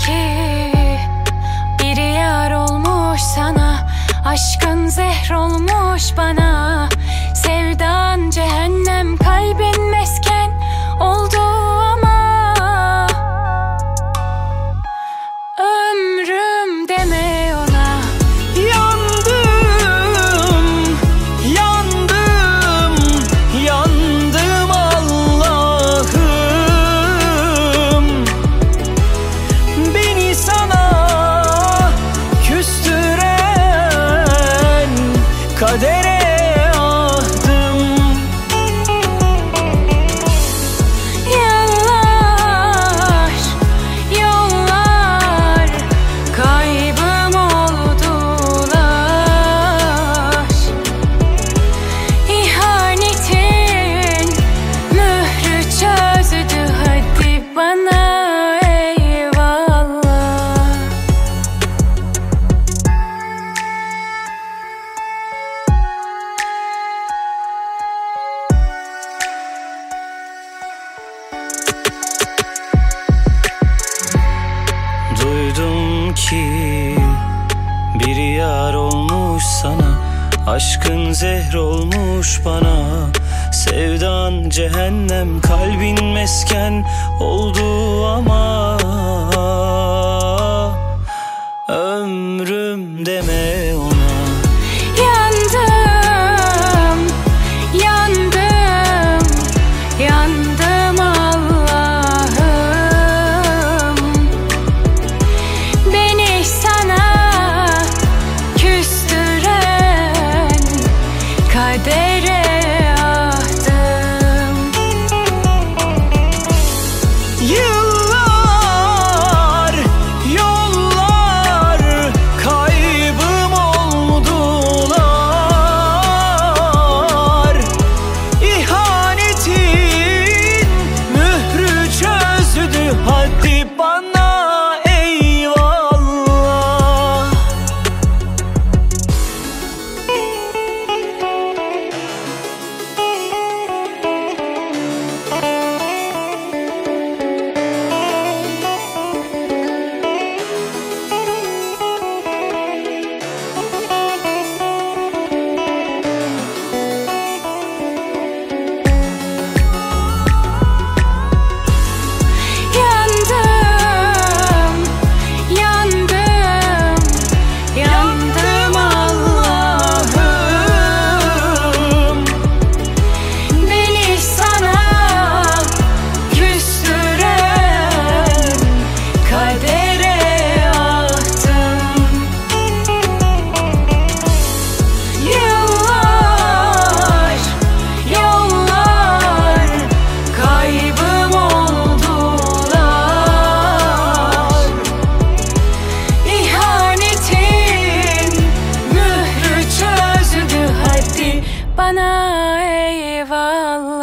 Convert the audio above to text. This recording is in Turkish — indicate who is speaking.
Speaker 1: き kadere Duydum ki bir yar olmuş sana Aşkın zehr olmuş bana. Sevdan cehennem kalbin mesken oldu ama bana eyvallah.